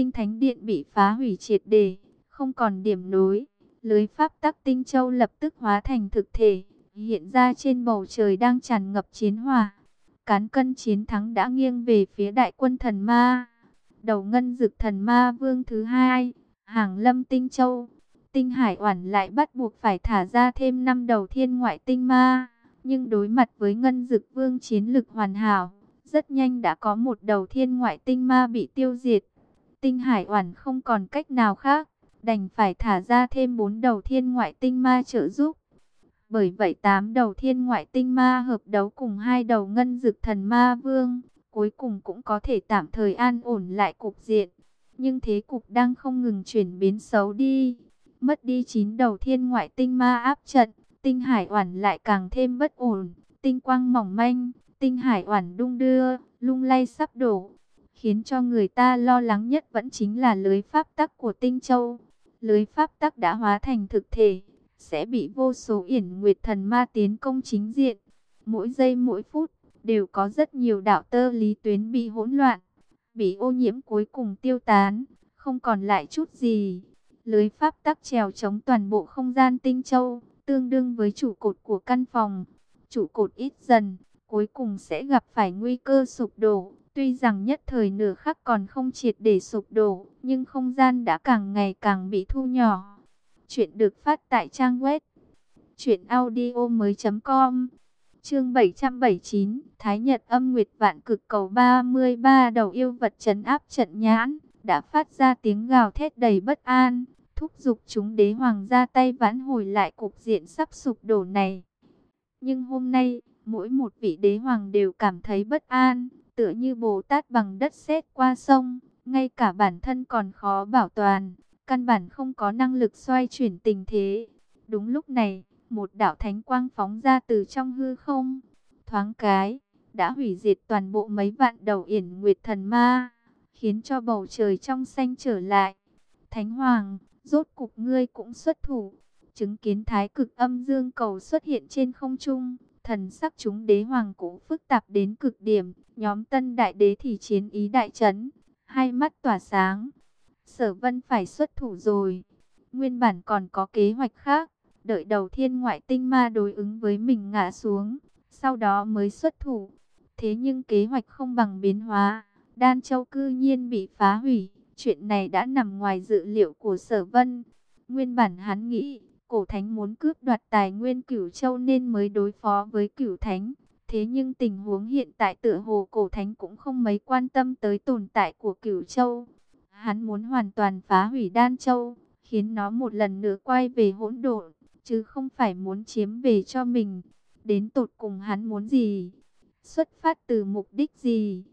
tinh thánh điện bị phá hủy triệt đề, không còn điểm nối. Lưới pháp tắc tinh châu lập tức hóa thành thực thể, hiện ra trên bầu trời đang tràn ngập chiến hỏa. Cán cân chiến thắng đã nghiêng về phía đại quân thần ma. Đầu ngân dực thần ma vương thứ hai, hàng lâm tinh châu. Tinh hải oản lại bắt buộc phải thả ra thêm năm đầu thiên ngoại tinh ma. Nhưng đối mặt với ngân dực vương chiến lực hoàn hảo, rất nhanh đã có một đầu thiên ngoại tinh ma bị tiêu diệt. Tinh hải oản không còn cách nào khác, đành phải thả ra thêm bốn đầu thiên ngoại tinh ma trợ giúp. Bởi vậy tám đầu thiên ngoại tinh ma hợp đấu cùng hai đầu ngân dực thần ma vương, cuối cùng cũng có thể tạm thời an ổn lại cục diện. Nhưng thế cục đang không ngừng chuyển biến xấu đi. Mất đi chín đầu thiên ngoại tinh ma áp trận, tinh hải oản lại càng thêm bất ổn, tinh quang mỏng manh, tinh hải oản đung đưa, lung lay sắp đổ. Khiến cho người ta lo lắng nhất vẫn chính là lưới pháp tắc của tinh châu. Lưới pháp tắc đã hóa thành thực thể, sẽ bị vô số yển nguyệt thần ma tiến công chính diện. Mỗi giây mỗi phút, đều có rất nhiều đạo tơ lý tuyến bị hỗn loạn, bị ô nhiễm cuối cùng tiêu tán, không còn lại chút gì. Lưới pháp tắc trèo chống toàn bộ không gian tinh châu, tương đương với trụ cột của căn phòng. Trụ cột ít dần, cuối cùng sẽ gặp phải nguy cơ sụp đổ. Tuy rằng nhất thời nửa khắc còn không triệt để sụp đổ, nhưng không gian đã càng ngày càng bị thu nhỏ. Chuyện được phát tại trang web truyệnaudiomoi.com. Chương 779, Thái Nhật Âm Nguyệt Vạn Cực Cầu 33 đầu yêu vật trấn áp trận nhãn, đã phát ra tiếng gào thét đầy bất an, thúc giục chúng đế hoàng ra tay vãn hồi lại cục diện sắp sụp đổ này. Nhưng hôm nay, mỗi một vị đế hoàng đều cảm thấy bất an, tựa như Bồ Tát bằng đất sét qua sông, ngay cả bản thân còn khó bảo toàn, căn bản không có năng lực xoay chuyển tình thế. Đúng lúc này, một đạo thánh quang phóng ra từ trong hư không, thoáng cái, đã hủy diệt toàn bộ mấy vạn đầu yển nguyệt thần ma, khiến cho bầu trời trong xanh trở lại. Thánh Hoàng, rốt cục ngươi cũng xuất thủ, chứng kiến thái cực âm dương cầu xuất hiện trên không trung, thần sắc chúng đế hoàng cũng phức tạp đến cực điểm, nhóm tân đại đế thì chiến ý đại chấn, hai mắt tỏa sáng. Sở vân phải xuất thủ rồi, nguyên bản còn có kế hoạch khác, đợi đầu thiên ngoại tinh ma đối ứng với mình ngã xuống, sau đó mới xuất thủ. Thế nhưng kế hoạch không bằng biến hóa, Đan Châu cư nhiên bị phá hủy, chuyện này đã nằm ngoài dự liệu của Sở Vân. Nguyên bản hắn nghĩ, cổ thánh muốn cướp đoạt tài nguyên cửu châu nên mới đối phó với cửu thánh. Thế nhưng tình huống hiện tại tựa hồ cổ thánh cũng không mấy quan tâm tới tồn tại của cửu châu. Hắn muốn hoàn toàn phá hủy đan châu, khiến nó một lần nữa quay về hỗn độn, chứ không phải muốn chiếm về cho mình. Đến tột cùng hắn muốn gì? Xuất phát từ mục đích gì?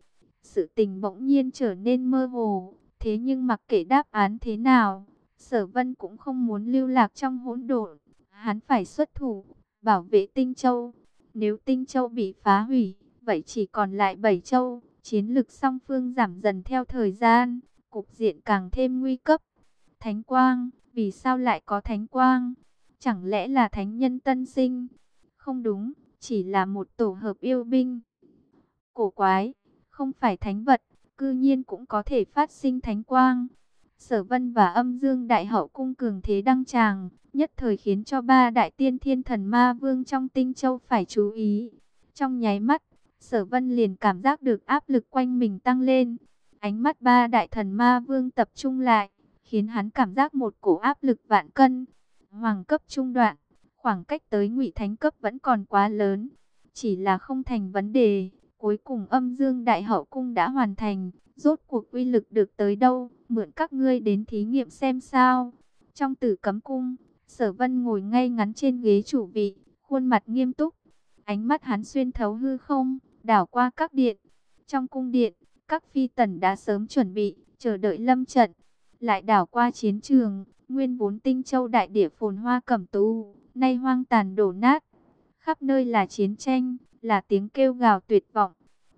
Sự tình bỗng nhiên trở nên mơ hồ, thế nhưng mặc kệ đáp án thế nào, Sở Vân cũng không muốn lưu lạc trong hỗn độn, hắn phải xuất thủ, bảo vệ Tinh Châu. Nếu Tinh Châu bị phá hủy, vậy chỉ còn lại bảy châu, chiến lực song phương giảm dần theo thời gian, cục diện càng thêm nguy cấp. Thánh quang, vì sao lại có thánh quang? Chẳng lẽ là thánh nhân tân sinh? Không đúng, chỉ là một tổ hợp yêu binh. Cổ quái, không phải thánh vật, cư nhiên cũng có thể phát sinh thánh quang. Sở Vân và Âm Dương Đại Hậu cung cường thế đăng tràng, nhất thời khiến cho ba đại tiên thiên thần ma vương trong Tinh Châu phải chú ý. Trong nháy mắt, Sở Vân liền cảm giác được áp lực quanh mình tăng lên. Ánh mắt ba đại thần ma vương tập trung lại, khiến hắn cảm giác một cổ áp lực vạn cân. Hoàng cấp trung đoạn, khoảng cách tới Ngụy Thánh cấp vẫn còn quá lớn, chỉ là không thành vấn đề. Cuối cùng Âm Dương Đại Hậu cung đã hoàn thành, rốt cuộc uy lực được tới đâu? mượn các ngươi đến thí nghiệm xem sao. Trong tử cấm cung, sở vân ngồi ngay ngắn trên ghế chủ vị, khuôn mặt nghiêm túc. Ánh mắt hắn xuyên thấu hư không, đảo qua các điện. Trong cung điện, các phi tần đã sớm chuẩn bị, chờ đợi lâm trận. Lại đảo qua chiến trường, nguyên vốn tinh châu đại địa phồn hoa cẩm tú, nay hoang tàn đổ nát. Khắp nơi là chiến tranh, là tiếng kêu gào tuyệt vọng.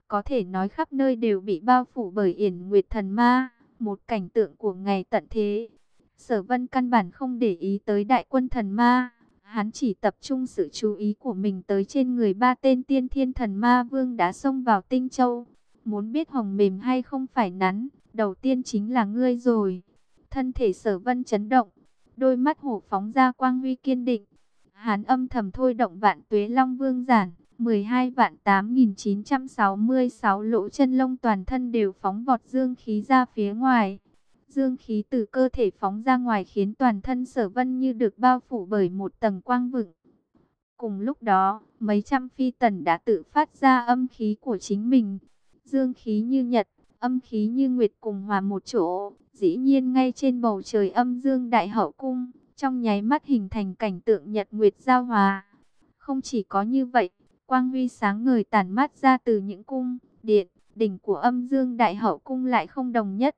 Có thể nói khắp nơi đều bị bao phủ bởi yển nguyệt thần ma một cảnh tượng của ngày tận thế. Sở vân căn bản không để ý tới đại quân thần ma, hắn chỉ tập trung sự chú ý của mình tới trên người ba tên tiên thiên thần ma vương đã xông vào tinh châu. Muốn biết hồng mềm hay không phải nắn, đầu tiên chính là ngươi rồi. Thân thể sở vân chấn động, đôi mắt hổ phóng ra quang huy kiên định. Hán âm thầm thôi động vạn tuế long vương giản, 12 vạn 8966 lỗ chân lông toàn thân đều phóng vọt dương khí ra phía ngoài. Dương khí từ cơ thể phóng ra ngoài khiến toàn thân sở vân như được bao phủ bởi một tầng quang vựng. Cùng lúc đó, mấy trăm phi tần đã tự phát ra âm khí của chính mình. Dương khí như nhật, âm khí như nguyệt cùng hòa một chỗ. Dĩ nhiên ngay trên bầu trời âm dương đại hậu cung, trong nháy mắt hình thành cảnh tượng nhật nguyệt giao hòa. Không chỉ có như vậy, quang huy sáng ngời tản mát ra từ những cung, điện, đỉnh của âm dương đại hậu cung lại không đồng nhất.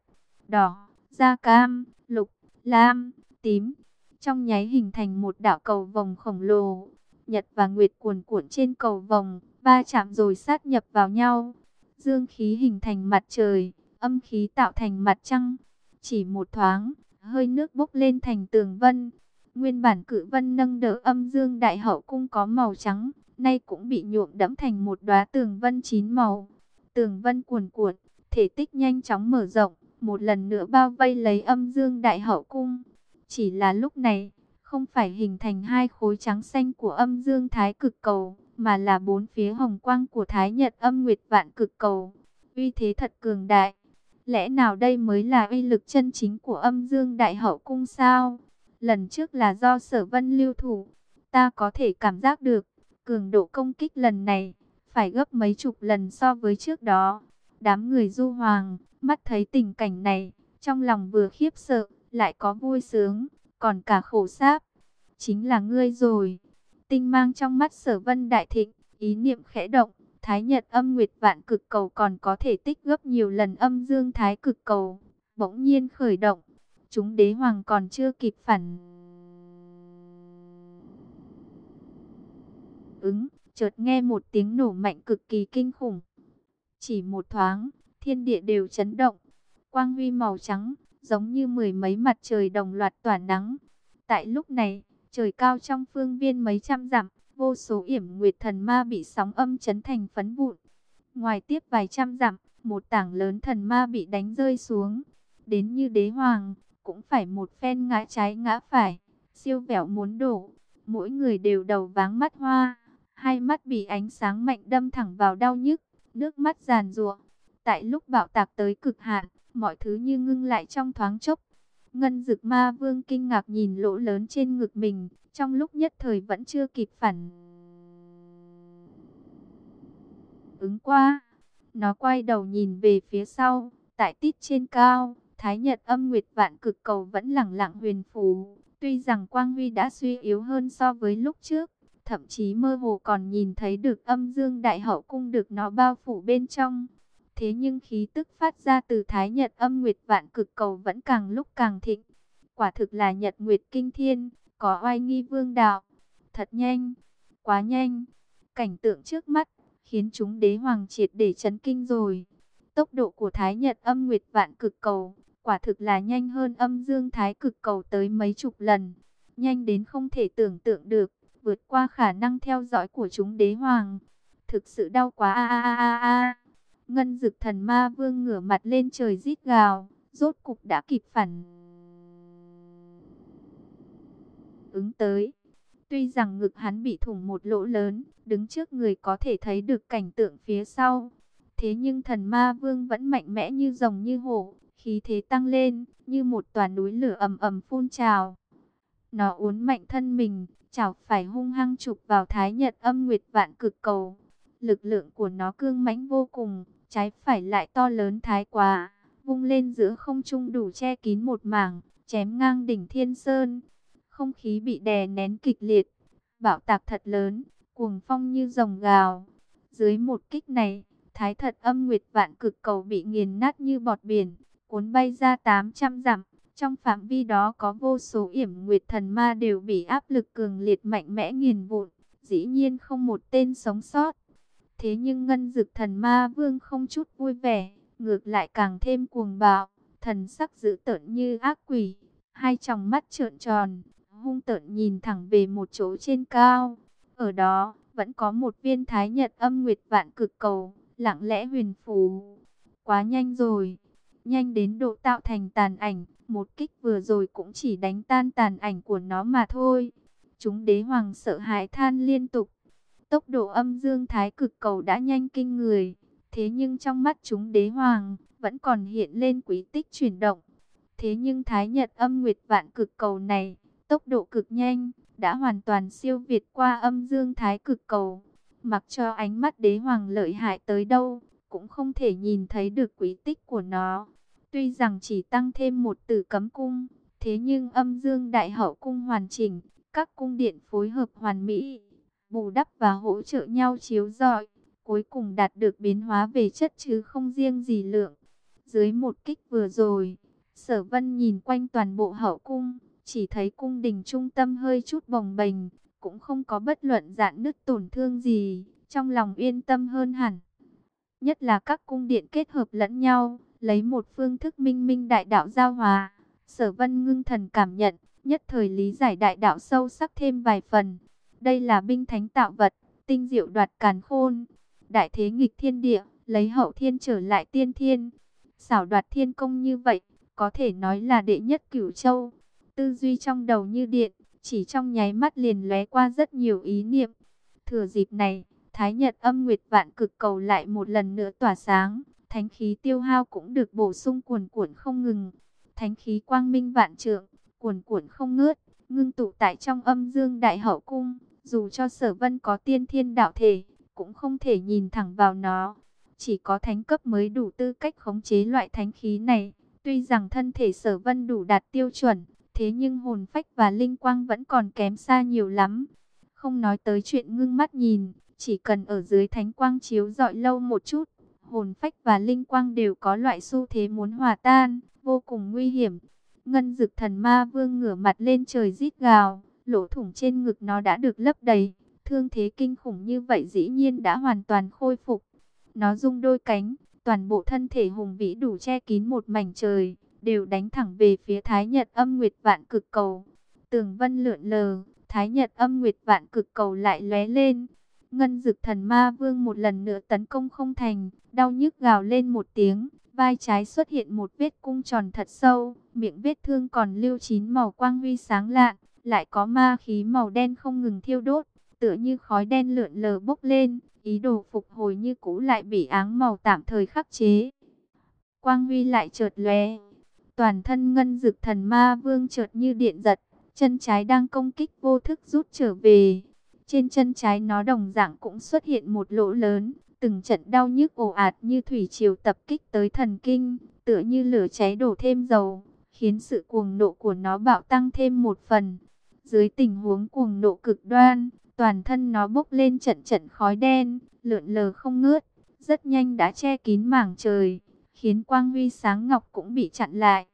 Đỏ, da cam, lục, lam, tím, trong nháy hình thành một đạo cầu vòng khổng lồ. Nhật và Nguyệt cuồn cuộn trên cầu vòng, ba chạm rồi sát nhập vào nhau. Dương khí hình thành mặt trời, âm khí tạo thành mặt trăng. Chỉ một thoáng, hơi nước bốc lên thành tường vân. Nguyên bản cự vân nâng đỡ âm dương đại hậu cung có màu trắng, nay cũng bị nhuộm đẫm thành một đóa tường vân chín màu. Tường vân cuồn cuộn, thể tích nhanh chóng mở rộng, một lần nữa bao vây lấy âm dương đại hậu cung. Chỉ là lúc này, không phải hình thành hai khối trắng xanh của âm dương thái cực cầu, mà là bốn phía hồng quang của thái nhật âm nguyệt vạn cực cầu. Uy thế thật cường đại. Lẽ nào đây mới là uy lực chân chính của âm dương đại hậu cung sao? Lần trước là do sở vân lưu thủ. Ta có thể cảm giác được, cường độ công kích lần này, phải gấp mấy chục lần so với trước đó. Đám người du hoàng, mắt thấy tình cảnh này, trong lòng vừa khiếp sợ, lại có vui sướng, còn cả khổ sáp. Chính là ngươi rồi. Tinh mang trong mắt sở vân đại thịnh, ý niệm khẽ động, thái nhật âm nguyệt vạn cực cầu còn có thể tích gấp nhiều lần âm dương thái cực cầu. Bỗng nhiên khởi động, chúng đế hoàng còn chưa kịp phản. Ứng, chợt nghe một tiếng nổ mạnh cực kỳ kinh khủng. Chỉ một thoáng, thiên địa đều chấn động. Quang huy màu trắng, giống như mười mấy mặt trời đồng loạt tỏa nắng. Tại lúc này, trời cao trong phương viên mấy trăm dặm, vô số yểm nguyệt thần ma bị sóng âm chấn thành phấn vụn. Ngoài tiếp vài trăm dặm, một tảng lớn thần ma bị đánh rơi xuống. Đến như đế hoàng, cũng phải một phen ngã trái ngã phải, siêu vẹo muốn đổ. Mỗi người đều đầu váng mắt hoa, hai mắt bị ánh sáng mạnh đâm thẳng vào đau nhức, nước mắt giàn ruộng. Tại lúc bạo tạc tới cực hạn, mọi thứ như ngưng lại trong thoáng chốc. Ngân dực ma vương kinh ngạc nhìn lỗ lớn trên ngực mình, trong lúc nhất thời vẫn chưa kịp phản. Ứng qua, nó quay đầu nhìn về phía sau, tại tít trên cao, Thái Nhật âm nguyệt vạn cực cầu vẫn lẳng lặng huyền phù. Tuy rằng Quang Huy đã suy yếu hơn so với lúc trước, thậm chí mơ hồ còn nhìn thấy được âm dương đại hậu cung được nó bao phủ bên trong. Thế nhưng khí tức phát ra từ Thái Nhật âm nguyệt vạn cực cầu vẫn càng lúc càng thịnh. Quả thực là Nhật Nguyệt Kinh Thiên, có oai nghi vương đạo. Thật nhanh, quá nhanh. Cảnh tượng trước mắt, khiến chúng đế hoàng triệt để chấn kinh rồi. Tốc độ của Thái Nhật âm nguyệt vạn cực cầu, quả thực là nhanh hơn âm dương Thái cực cầu tới mấy chục lần. Nhanh đến không thể tưởng tượng được, vượt qua khả năng theo dõi của chúng đế hoàng. Thực sự đau quá a a a a. Ngân dực thần ma vương ngửa mặt lên trời rít gào, rốt cục đã kịp phản. Ứng tới. Tuy rằng ngực hắn bị thủng một lỗ lớn, đứng trước người có thể thấy được cảnh tượng phía sau. Thế nhưng thần ma vương vẫn mạnh mẽ như rồng như hổ, khí thế tăng lên, như một tòa núi lửa ầm ầm phun trào. Nó uốn mạnh thân mình, chảo phải hung hăng chụp vào thái nhật âm nguyệt vạn cực cầu. Lực lượng của nó cương mãnh vô cùng, trái phải lại to lớn thái quá, vung lên giữa không trung đủ che kín một mảng, chém ngang đỉnh thiên sơn. Không khí bị đè nén kịch liệt, bạo tạc thật lớn, cuồng phong như rồng gào. Dưới một kích này, thái thật âm nguyệt vạn cực cầu bị nghiền nát như bọt biển, cuốn bay ra 800 dặm. Trong phạm vi đó có vô số yểm nguyệt thần ma đều bị áp lực cường liệt mạnh mẽ nghiền vụn, dĩ nhiên không một tên sống sót. Thế nhưng ngân dực thần ma vương không chút vui vẻ, ngược lại càng thêm cuồng bạo, thần sắc dữ tợn như ác quỷ, hai tròng mắt trợn tròn, hung tợn nhìn thẳng về một chỗ trên cao. Ở đó, vẫn có một viên thái nhật âm nguyệt vạn cực cầu, lặng lẽ huyền phù. Quá nhanh rồi. nhanh đến độ tạo thành tàn ảnh, một kích vừa rồi cũng chỉ đánh tan tàn ảnh của nó mà thôi. Chúng đế hoàng sợ hãi than liên tục. Tốc độ âm dương thái cực cầu đã nhanh kinh người, thế nhưng trong mắt chúng đế hoàng vẫn còn hiện lên quý tích chuyển động. Thế nhưng thái nhật âm nguyệt vạn cực cầu này, tốc độ cực nhanh, đã hoàn toàn siêu việt qua âm dương thái cực cầu. Mặc cho ánh mắt đế hoàng lợi hại tới đâu, cũng không thể nhìn thấy được quý tích của nó. Tuy rằng chỉ tăng thêm một tử cấm cung, thế nhưng âm dương đại hậu cung hoàn chỉnh, các cung điện phối hợp hoàn mỹ, bù đắp và hỗ trợ nhau chiếu rọi, cuối cùng đạt được biến hóa về chất chứ không riêng gì lượng. Dưới một kích vừa rồi, sở vân nhìn quanh toàn bộ hậu cung, chỉ thấy cung đình trung tâm hơi chút bồng bềnh, cũng không có bất luận dạn nứt tổn thương gì, trong lòng yên tâm hơn hẳn. Nhất là các cung điện kết hợp lẫn nhau, lấy một phương thức minh minh đại đạo giao hòa. Sở vân ngưng thần cảm nhận, nhất thời lý giải đại đạo sâu sắc thêm vài phần. Đây là binh thánh tạo vật, tinh diệu đoạt càn khôn. Đại thế nghịch thiên địa, lấy hậu thiên trở lại tiên thiên. Xảo đoạt thiên công như vậy, có thể nói là đệ nhất cửu châu. Tư duy trong đầu như điện, chỉ trong nháy mắt liền lóe qua rất nhiều ý niệm. Thừa dịp này, Thái Nhật âm nguyệt vạn cực cầu lại một lần nữa tỏa sáng, thánh khí tiêu hao cũng được bổ sung cuồn cuộn không ngừng. Thánh khí quang minh vạn trượng, cuồn cuộn không ngớt, ngưng tụ tại trong âm dương đại hậu cung, dù cho sở vân có tiên thiên đạo thể, cũng không thể nhìn thẳng vào nó. Chỉ có thánh cấp mới đủ tư cách khống chế loại thánh khí này. Tuy rằng thân thể sở vân đủ đạt tiêu chuẩn, thế nhưng hồn phách và linh quang vẫn còn kém xa nhiều lắm. Không nói tới chuyện ngưng mắt nhìn, chỉ cần ở dưới thánh quang chiếu dọi lâu một chút, hồn phách và linh quang đều có loại xu thế muốn hòa tan, vô cùng nguy hiểm. Ngân dực thần ma vương ngửa mặt lên trời rít gào, lỗ thủng trên ngực nó đã được lấp đầy. Thương thế kinh khủng như vậy dĩ nhiên đã hoàn toàn khôi phục. Nó rung đôi cánh, toàn bộ thân thể hùng vĩ đủ che kín một mảnh trời, đều đánh thẳng về phía Thái Nhật âm nguyệt vạn cực cầu. Tường vân lượn lờ, Thái Nhật âm nguyệt vạn cực cầu lại lóe lên. Ngân dực thần ma vương một lần nữa tấn công không thành, đau nhức gào lên một tiếng, vai trái xuất hiện một vết cung tròn thật sâu, miệng vết thương còn lưu chín màu quang huy sáng lạ, lại có ma khí màu đen không ngừng thiêu đốt, tựa như khói đen lượn lờ bốc lên, ý đồ phục hồi như cũ lại bị áng màu tạm thời khắc chế. Quang huy lại chợt lóe, toàn thân ngân dực thần ma vương chợt như điện giật, chân trái đang công kích vô thức rút trở về. Trên chân trái nó đồng dạng cũng xuất hiện một lỗ lớn, từng trận đau nhức ồ ạt như thủy triều tập kích tới thần kinh, tựa như lửa cháy đổ thêm dầu, khiến sự cuồng nộ của nó bạo tăng thêm một phần. Dưới tình huống cuồng nộ cực đoan, toàn thân nó bốc lên trận trận khói đen, lượn lờ không ngớt, rất nhanh đã che kín mảng trời, khiến quang huy sáng ngọc cũng bị chặn lại.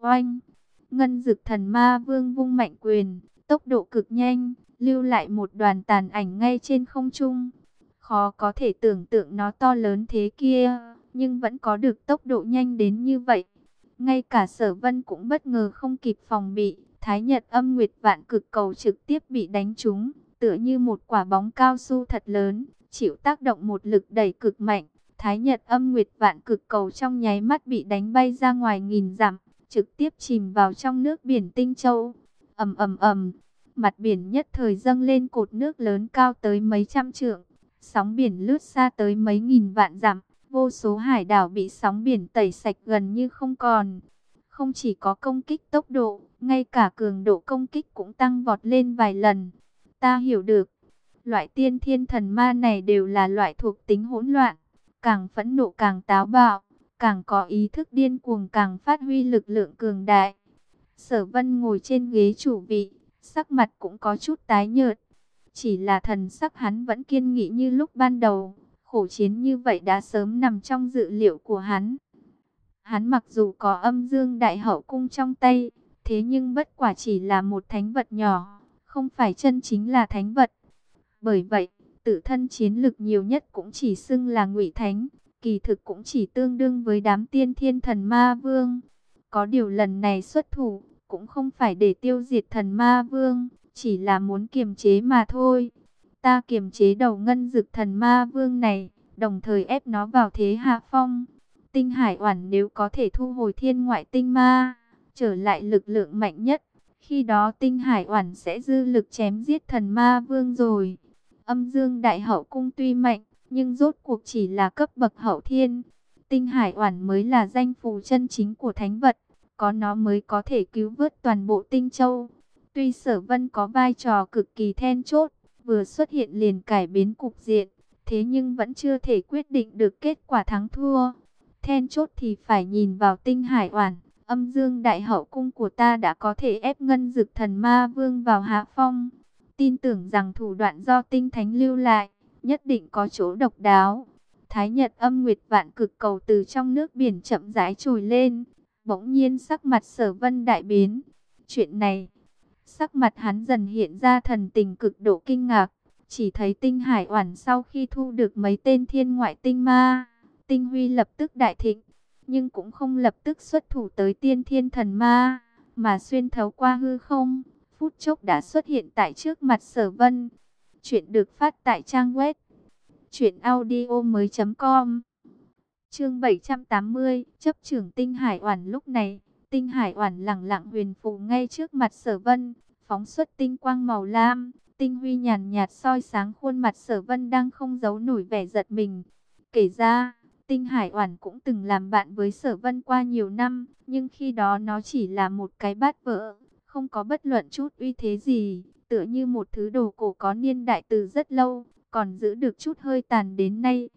Oanh! Ngân dực thần ma vương vung mạnh quyền, tốc độ cực nhanh, lưu lại một đoàn tàn ảnh ngay trên không trung. Khó có thể tưởng tượng nó to lớn thế kia, nhưng vẫn có được tốc độ nhanh đến như vậy. Ngay cả sở vân cũng bất ngờ không kịp phòng bị, Thái Nhật âm nguyệt vạn cực cầu trực tiếp bị đánh trúng, tựa như một quả bóng cao su thật lớn, chịu tác động một lực đẩy cực mạnh. Thái Nhật âm nguyệt vạn cực cầu trong nháy mắt bị đánh bay ra ngoài nghìn dặm, trực tiếp chìm vào trong nước biển Tinh Châu. ầm ầm ầm, mặt biển nhất thời dâng lên cột nước lớn cao tới mấy trăm trượng, sóng biển lướt xa tới mấy nghìn vạn dặm, vô số hải đảo bị sóng biển tẩy sạch gần như không còn. Không chỉ có công kích tốc độ, ngay cả cường độ công kích cũng tăng vọt lên vài lần. Ta hiểu được, loại tiên thiên thần ma này đều là loại thuộc tính hỗn loạn, càng phẫn nộ càng táo bạo, càng có ý thức điên cuồng càng phát huy lực lượng cường đại. Sở vân ngồi trên ghế chủ vị, sắc mặt cũng có chút tái nhợt. Chỉ là thần sắc hắn vẫn kiên nghị như lúc ban đầu, khổ chiến như vậy đã sớm nằm trong dự liệu của hắn. Hắn mặc dù có âm dương đại hậu cung trong tay, thế nhưng bất quả chỉ là một thánh vật nhỏ, không phải chân chính là thánh vật. Bởi vậy, tự thân chiến lực nhiều nhất cũng chỉ xưng là ngụy thánh, kỳ thực cũng chỉ tương đương với đám tiên thiên thần ma vương. Có điều lần này xuất thủ, cũng không phải để tiêu diệt thần ma vương, chỉ là muốn kiềm chế mà thôi. Ta kiềm chế đầu ngân dực thần ma vương này, đồng thời ép nó vào thế hạ phong. tinh hải oản nếu có thể thu hồi thiên ngoại tinh ma, trở lại lực lượng mạnh nhất, khi đó tinh hải oản sẽ dư lực chém giết thần ma vương rồi. Âm dương đại hậu cung tuy mạnh, nhưng rốt cuộc chỉ là cấp bậc hậu thiên. Tinh hải oản mới là danh phù chân chính của thánh vật, có nó mới có thể cứu vớt toàn bộ tinh châu. Tuy sở vân có vai trò cực kỳ then chốt, vừa xuất hiện liền cải biến cục diện, thế nhưng vẫn chưa thể quyết định được kết quả thắng thua. Then chốt thì phải nhìn vào tinh hải oản, âm dương đại hậu cung của ta đã có thể ép ngân dực thần ma vương vào hạ phong. Tin tưởng rằng thủ đoạn do tinh thánh lưu lại, nhất định có chỗ độc đáo. Thái Nhật âm nguyệt vạn cực cầu từ trong nước biển chậm rãi trồi lên, bỗng nhiên sắc mặt sở vân đại biến. Chuyện này, sắc mặt hắn dần hiện ra thần tình cực độ kinh ngạc, chỉ thấy tinh hải oản sau khi thu được mấy tên thiên ngoại tinh ma, tinh huy lập tức đại thịnh, nhưng cũng không lập tức xuất thủ tới tiên thiên thần ma, mà xuyên thấu qua hư không, phút chốc đã xuất hiện tại trước mặt sở vân. Chuyện được phát tại trang web chuyểnaudio.com Chương 780, chấp trưởng tinh hải oản lúc này, tinh hải oản lặng lặng huyền phù ngay trước mặt sở vân, phóng xuất tinh quang màu lam, tinh huy nhàn nhạt soi sáng khuôn mặt sở vân đang không giấu nổi vẻ giật mình. Kể ra, tinh hải oản cũng từng làm bạn với sở vân qua nhiều năm, nhưng khi đó nó chỉ là một cái bát vỡ, không có bất luận chút uy thế gì, tựa như một thứ đồ cổ có niên đại từ rất lâu, còn giữ được chút hơi tàn đến nay.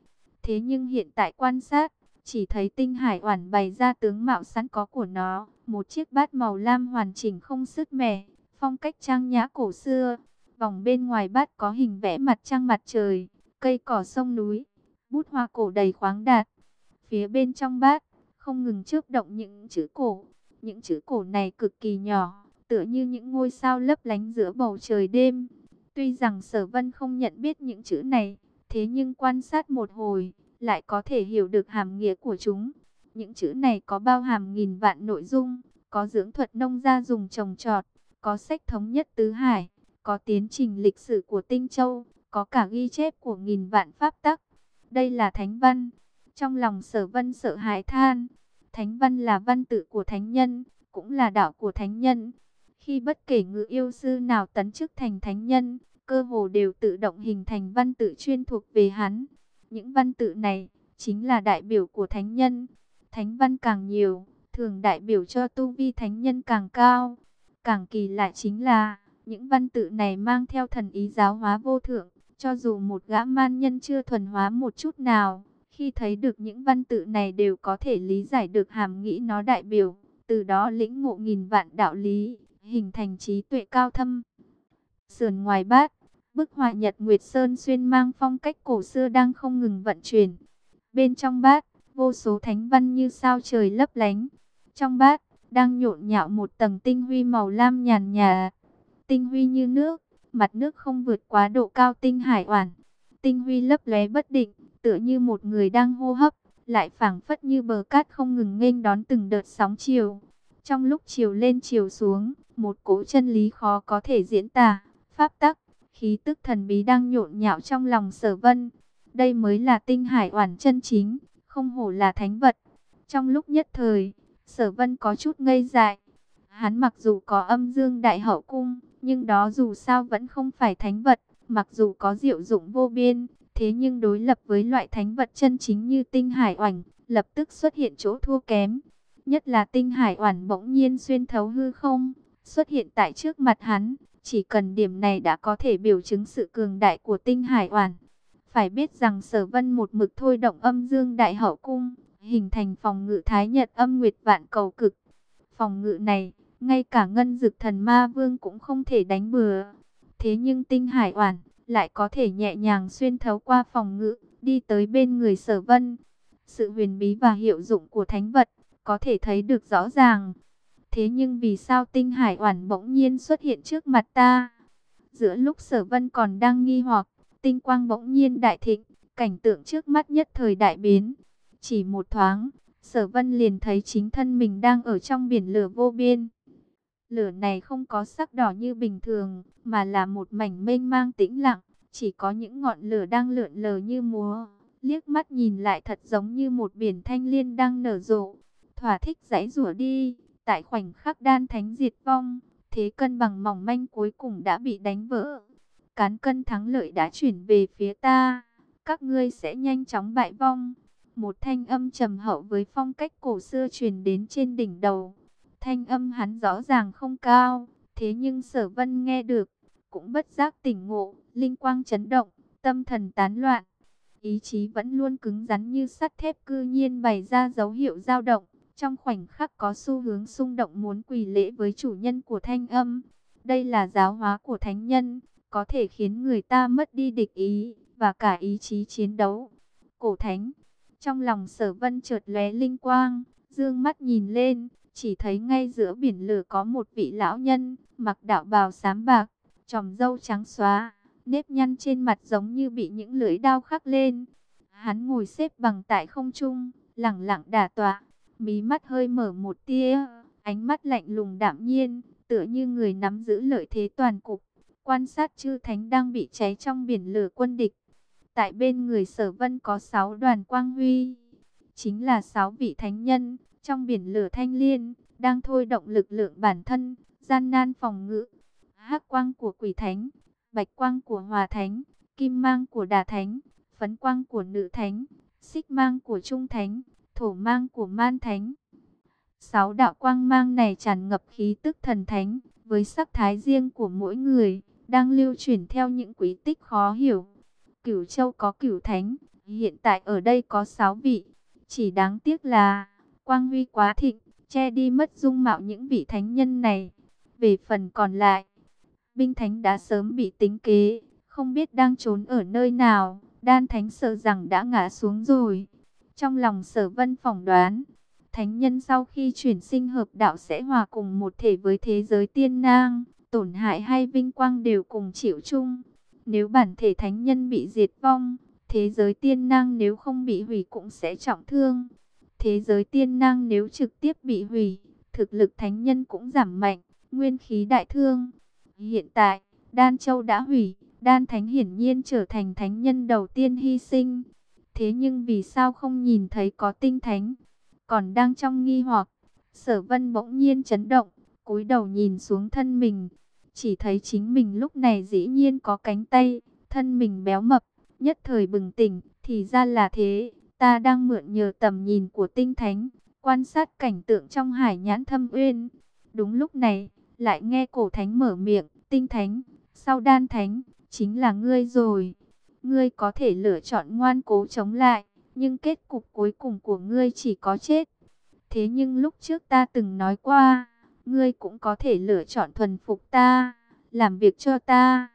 Thế nhưng hiện tại quan sát, chỉ thấy tinh hải oản bày ra tướng mạo sẵn có của nó, một chiếc bát màu lam hoàn chỉnh không sứt mẻ, phong cách trang nhã cổ xưa. Vòng bên ngoài bát có hình vẽ mặt trăng mặt trời, cây cỏ sông núi, bút hoa cổ đầy khoáng đạt. Phía bên trong bát, không ngừng chớp động những chữ cổ. Những chữ cổ này cực kỳ nhỏ, tựa như những ngôi sao lấp lánh giữa bầu trời đêm. Tuy rằng sở vân không nhận biết những chữ này, thế nhưng quan sát một hồi, lại có thể hiểu được hàm nghĩa của chúng. Những chữ này có bao hàm nghìn vạn nội dung, có dưỡng thuật nông gia dùng trồng trọt, có sách thống nhất tứ hải, có tiến trình lịch sử của Tinh Châu, có cả ghi chép của nghìn vạn pháp tắc. Đây là thánh văn. Trong lòng sở vân sợ hãi than, thánh văn là văn tự của thánh nhân, cũng là đạo của thánh nhân. Khi bất kể ngự yêu sư nào tấn chức thành thánh nhân, cơ hồ đều tự động hình thành văn tự chuyên thuộc về hắn. Những văn tự này chính là đại biểu của thánh nhân. Thánh văn càng nhiều, thường đại biểu cho tu vi thánh nhân càng cao. Càng kỳ lạ chính là, những văn tự này mang theo thần ý giáo hóa vô thượng, cho dù một gã man nhân chưa thuần hóa một chút nào, khi thấy được những văn tự này đều có thể lý giải được hàm nghĩ nó đại biểu, từ đó lĩnh ngộ nghìn vạn đạo lý, hình thành trí tuệ cao thâm. Sườn ngoài bát, bức họa nhật Nguyệt Sơn xuyên mang phong cách cổ xưa đang không ngừng vận chuyển. Bên trong bát, vô số thánh văn như sao trời lấp lánh. Trong bát, đang nhộn nhạo một tầng tinh huy màu lam nhàn nhạt tinh huy như nước, mặt nước không vượt quá độ cao tinh hải oản. Tinh huy lấp lóe bất định, tựa như một người đang hô hấp, lại phảng phất như bờ cát không ngừng nghênh đón từng đợt sóng chiều. Trong lúc chiều lên chiều xuống, một cỗ chân lý khó có thể diễn tả, pháp tắc, khí tức thần bí đang nhộn nhạo trong lòng sở vân. Đây mới là tinh hải oản chân chính, không hổ là thánh vật. Trong lúc nhất thời, sở vân có chút ngây dại. Hắn mặc dù có âm dương đại hậu cung, nhưng đó dù sao vẫn không phải thánh vật, mặc dù có diệu dụng vô biên, thế nhưng đối lập với loại thánh vật chân chính như tinh hải oản, lập tức xuất hiện chỗ thua kém. Nhất là tinh hải oản bỗng nhiên xuyên thấu hư không, xuất hiện tại trước mặt hắn, chỉ cần điểm này đã có thể biểu chứng sự cường đại của tinh hải oản. Phải biết rằng sở vân một mực thôi động âm dương đại hậu cung, hình thành phòng ngự thái nhật âm nguyệt vạn cầu cực. Phòng ngự này, ngay cả ngân dực thần ma vương cũng không thể đánh bừa. Thế nhưng tinh hải oản lại có thể nhẹ nhàng xuyên thấu qua phòng ngự, đi tới bên người sở vân. Sự huyền bí và hiệu dụng của thánh vật có thể thấy được rõ ràng. Thế nhưng vì sao tinh hải oản bỗng nhiên xuất hiện trước mặt ta? Giữa lúc sở vân còn đang nghi hoặc, tinh quang bỗng nhiên đại thịnh, cảnh tượng trước mắt nhất thời đại biến. Chỉ một thoáng, sở vân liền thấy chính thân mình đang ở trong biển lửa vô biên. Lửa này không có sắc đỏ như bình thường, mà là một mảnh mênh mang tĩnh lặng, chỉ có những ngọn lửa đang lượn lờ như múa, liếc mắt nhìn lại thật giống như một biển thanh liên đang nở rộ. Thỏa thích giãy rủa đi, tại khoảnh khắc đan thánh diệt vong, thế cân bằng mỏng manh cuối cùng đã bị đánh vỡ. Cán cân thắng lợi đã chuyển về phía ta, các ngươi sẽ nhanh chóng bại vong. Một thanh âm trầm hậu với phong cách cổ xưa truyền đến trên đỉnh đầu. Thanh âm hắn rõ ràng không cao, thế nhưng sở vân nghe được, cũng bất giác tỉnh ngộ, linh quang chấn động, tâm thần tán loạn. Ý chí vẫn luôn cứng rắn như sắt thép cư nhiên bày ra dấu hiệu dao động. Trong khoảnh khắc có xu hướng xung động muốn quỳ lễ với chủ nhân của thanh âm. Đây là giáo hóa của thánh nhân, có thể khiến người ta mất đi địch ý, và cả ý chí chiến đấu. Cổ thánh, trong lòng sở vân chợt lóe linh quang, dương mắt nhìn lên, chỉ thấy ngay giữa biển lửa có một vị lão nhân, mặc đạo bào xám bạc, tròm râu trắng xóa, nếp nhăn trên mặt giống như bị những lưỡi đao khắc lên. Hắn ngồi xếp bằng tại không trung, lặng lặng đả tọa, mí mắt hơi mở một tia, ánh mắt lạnh lùng đạm nhiên, tựa như người nắm giữ lợi thế toàn cục, quan sát chư thánh đang bị cháy trong biển lửa quân địch. Tại bên người sở vân có sáu đoàn quang huy, chính là sáu vị thánh nhân, trong biển lửa thanh liên, đang thôi động lực lượng bản thân, gian nan phòng ngự. hắc quang của quỷ thánh, bạch quang của hòa thánh, kim mang của đà thánh, phấn quang của nữ thánh, xích mang của trung thánh, thổ mang của man thánh. Sáu đạo quang mang này tràn ngập khí tức thần thánh, với sắc thái riêng của mỗi người, đang lưu chuyển theo những quý tích khó hiểu. Cửu châu có cửu thánh, hiện tại ở đây có sáu vị. Chỉ đáng tiếc là, quang huy quá thịnh, che đi mất dung mạo những vị thánh nhân này. Về phần còn lại, binh thánh đã sớm bị tính kế, không biết đang trốn ở nơi nào, đan thánh sợ rằng đã ngã xuống rồi. Trong lòng sở vân phỏng đoán, thánh nhân sau khi chuyển sinh hợp đạo sẽ hòa cùng một thể với thế giới tiên nang, tổn hại hay vinh quang đều cùng chịu chung. Nếu bản thể thánh nhân bị diệt vong, thế giới tiên nang nếu không bị hủy cũng sẽ trọng thương. Thế giới tiên nang nếu trực tiếp bị hủy, thực lực thánh nhân cũng giảm mạnh, nguyên khí đại thương. Hiện tại, Đan Châu đã hủy, Đan Thánh hiển nhiên trở thành thánh nhân đầu tiên hy sinh. Thế nhưng vì sao không nhìn thấy có tinh thánh? Còn đang trong nghi hoặc, sở vân bỗng nhiên chấn động, cúi đầu nhìn xuống thân mình. Chỉ thấy chính mình lúc này dĩ nhiên có cánh tay, thân mình béo mập, nhất thời bừng tỉnh, thì ra là thế. Ta đang mượn nhờ tầm nhìn của tinh thánh, quan sát cảnh tượng trong hải nhãn thâm uyên. Đúng lúc này, lại nghe cổ thánh mở miệng, tinh thánh, sau đan thánh, chính là ngươi rồi. Ngươi có thể lựa chọn ngoan cố chống lại, nhưng kết cục cuối cùng của ngươi chỉ có chết. Thế nhưng lúc trước ta từng nói qua, ngươi cũng có thể lựa chọn thuần phục ta, làm việc cho ta.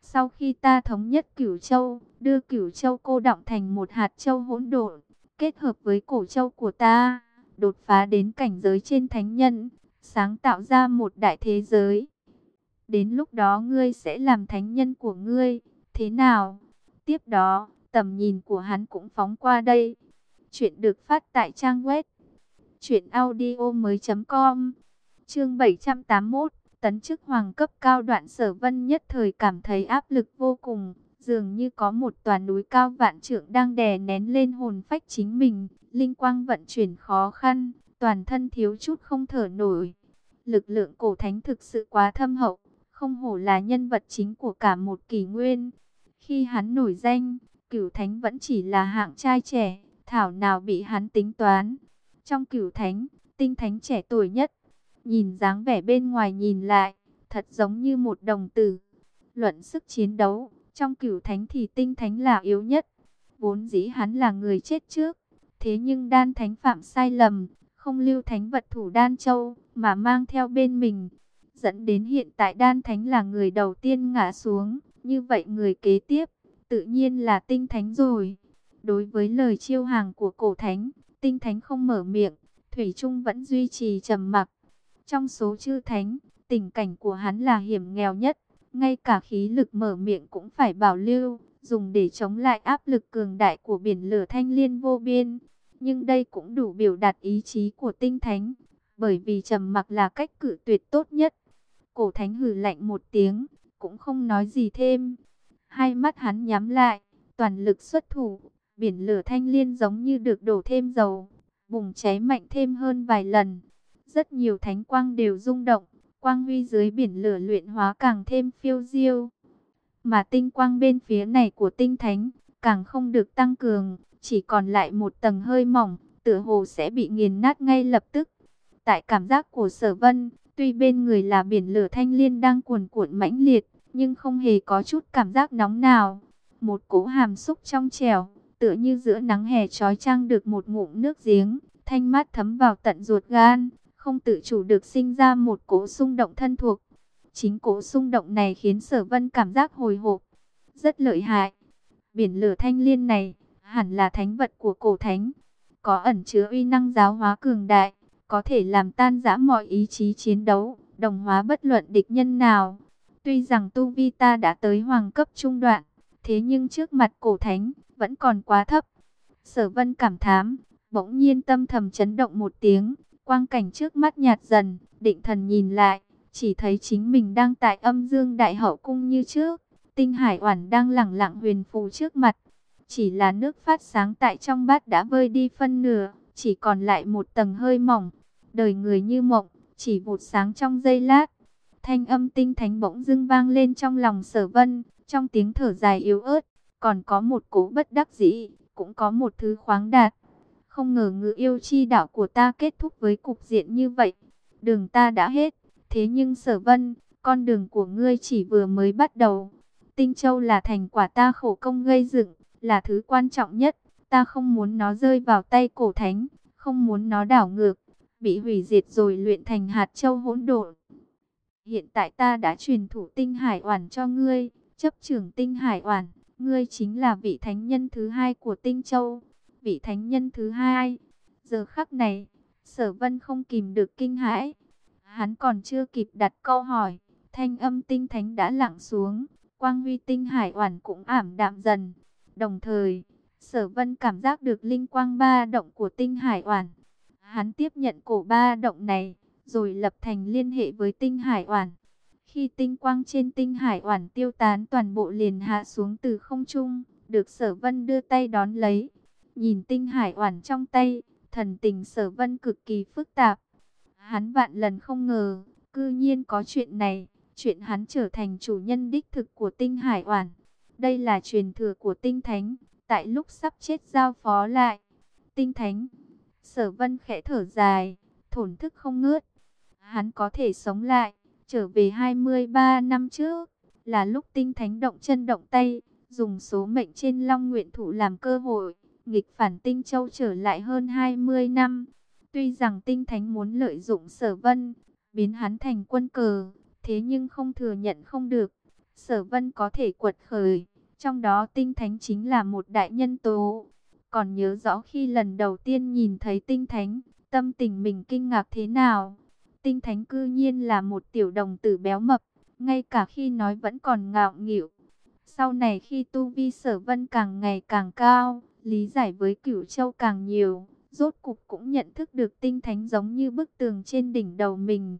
Sau khi ta thống nhất cửu châu, đưa cửu châu cô động thành một hạt châu hỗn độn, kết hợp với cổ châu của ta, đột phá đến cảnh giới trên thánh nhân, sáng tạo ra một đại thế giới. Đến lúc đó ngươi sẽ làm thánh nhân của ngươi, thế nào? Tiếp đó, tầm nhìn của hắn cũng phóng qua đây. Chuyện được phát tại trang web truyệnaudiomoi.com. Chương 781, tấn chức hoàng cấp cao đoạn Sở Vân nhất thời cảm thấy áp lực vô cùng, dường như có một tòa núi cao vạn trượng đang đè nén lên hồn phách chính mình, linh quang vận chuyển khó khăn, toàn thân thiếu chút không thở nổi. Lực lượng cổ thánh thực sự quá thâm hậu, không hổ là nhân vật chính của cả một kỷ nguyên. Khi hắn nổi danh, cửu thánh vẫn chỉ là hạng trai trẻ, thảo nào bị hắn tính toán. Trong cửu thánh, tinh thánh trẻ tuổi nhất, nhìn dáng vẻ bên ngoài nhìn lại, thật giống như một đồng tử. Luận sức chiến đấu, trong cửu thánh thì tinh thánh là yếu nhất. Vốn dĩ hắn là người chết trước, thế nhưng đan thánh phạm sai lầm, không lưu thánh vật thủ đan châu, mà mang theo bên mình. Dẫn đến hiện tại đan thánh là người đầu tiên ngã xuống, như vậy người kế tiếp, tự nhiên là tinh thánh rồi. Đối với lời chiêu hàng của cổ thánh, tinh thánh không mở miệng, Thủy Trung vẫn duy trì trầm mặc. Trong số chư thánh, tình cảnh của hắn là hiểm nghèo nhất, ngay cả khí lực mở miệng cũng phải bảo lưu, dùng để chống lại áp lực cường đại của biển lửa thanh liên vô biên. Nhưng đây cũng đủ biểu đạt ý chí của tinh thánh, bởi vì trầm mặc là cách cử tuyệt tốt nhất. Cổ thánh hừ lạnh một tiếng, cũng không nói gì thêm. Hai mắt hắn nhắm lại, toàn lực xuất thủ, Biển lửa thanh liên giống như được đổ thêm dầu, bùng cháy mạnh thêm hơn vài lần. Rất nhiều thánh quang đều rung động, quang huy dưới biển lửa luyện hóa càng thêm phiêu diêu. Mà tinh quang bên phía này của tinh thánh, càng không được tăng cường, chỉ còn lại một tầng hơi mỏng, tựa hồ sẽ bị nghiền nát ngay lập tức. Tại cảm giác của sở vân, tuy bên người là biển lửa thanh liên đang cuồn cuộn mãnh liệt, nhưng không hề có chút cảm giác nóng nào. Một cỗ hàm xúc trong trẻo, tựa như giữa nắng hè trói trang được một ngụm nước giếng, thanh mát thấm vào tận ruột gan, không tự chủ được sinh ra một cỗ xung động thân thuộc. Chính cỗ xung động này khiến sở vân cảm giác hồi hộp, rất lợi hại. Biển lửa thanh liên này, hẳn là thánh vật của cổ thánh, có ẩn chứa uy năng giáo hóa cường đại, có thể làm tan rã mọi ý chí chiến đấu, đồng hóa bất luận địch nhân nào. Tuy rằng tu vi ta đã tới hoàng cấp trung đoạn, thế nhưng trước mặt cổ thánh, vẫn còn quá thấp. Sở vân cảm thám, bỗng nhiên tâm thầm chấn động một tiếng, quang cảnh trước mắt nhạt dần, định thần nhìn lại, chỉ thấy chính mình đang tại âm dương đại hậu cung như trước. Tinh hải oản đang lẳng lặng huyền phù trước mặt, chỉ là nước phát sáng tại trong bát đã vơi đi phân nửa, chỉ còn lại một tầng hơi mỏng. Đời người như mộng, chỉ vụt sáng trong giây lát. Thanh âm tinh thánh bỗng dưng vang lên trong lòng sở vân, trong tiếng thở dài yếu ớt, còn có một cố bất đắc dĩ, cũng có một thứ khoáng đạt. Không ngờ ngự yêu chi đạo của ta kết thúc với cục diện như vậy. Đường ta đã hết, thế nhưng sở vân, con đường của ngươi chỉ vừa mới bắt đầu. Tinh Châu là thành quả ta khổ công gây dựng, là thứ quan trọng nhất. Ta không muốn nó rơi vào tay cổ thánh, không muốn nó đảo ngược, bị hủy diệt rồi luyện thành hạt châu hỗn độn. Hiện tại ta đã truyền thủ tinh hải oản cho ngươi, chấp trưởng tinh hải oản, ngươi chính là vị thánh nhân thứ hai của tinh châu, vị thánh nhân thứ hai. Giờ khắc này, sở vân không kìm được kinh hãi. Hắn còn chưa kịp đặt câu hỏi, thanh âm tinh thánh đã lặng xuống, quang huy tinh hải oản cũng ảm đạm dần. Đồng thời, sở vân cảm giác được linh quang ba động của tinh hải oản. Hắn tiếp nhận cổ ba động này, rồi lập thành liên hệ với tinh hải oản. Khi tinh quang trên tinh hải oản tiêu tán toàn bộ liền hạ xuống từ không trung, được sở vân đưa tay đón lấy. Nhìn tinh hải oản trong tay, thần tình sở vân cực kỳ phức tạp. Hắn vạn lần không ngờ, cư nhiên có chuyện này, chuyện hắn trở thành chủ nhân đích thực của tinh hải oản. Đây là truyền thừa của tinh thánh, tại lúc sắp chết giao phó lại. Tinh thánh, sở vân khẽ thở dài, thổn thức không ngớt. Hắn có thể sống lại, trở về 23 năm trước, là lúc tinh thánh động chân động tay, dùng số mệnh trên long nguyện thụ làm cơ hội, nghịch phản tinh châu trở lại hơn 20 năm. Tuy rằng tinh thánh muốn lợi dụng sở vân, biến hắn thành quân cờ, thế nhưng không thừa nhận không được. Sở vân có thể quật khởi, trong đó tinh thánh chính là một đại nhân tố. Còn nhớ rõ khi lần đầu tiên nhìn thấy tinh thánh, tâm tình mình kinh ngạc thế nào. Tinh thánh cư nhiên là một tiểu đồng tử béo mập, ngay cả khi nói vẫn còn ngạo nghịu. Sau này khi tu vi sở vân càng ngày càng cao, lý giải với cửu châu càng nhiều, rốt cục cũng nhận thức được tinh thánh giống như bức tường trên đỉnh đầu mình.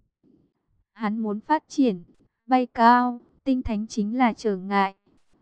Hắn muốn phát triển, bay cao, tinh thánh chính là trở ngại.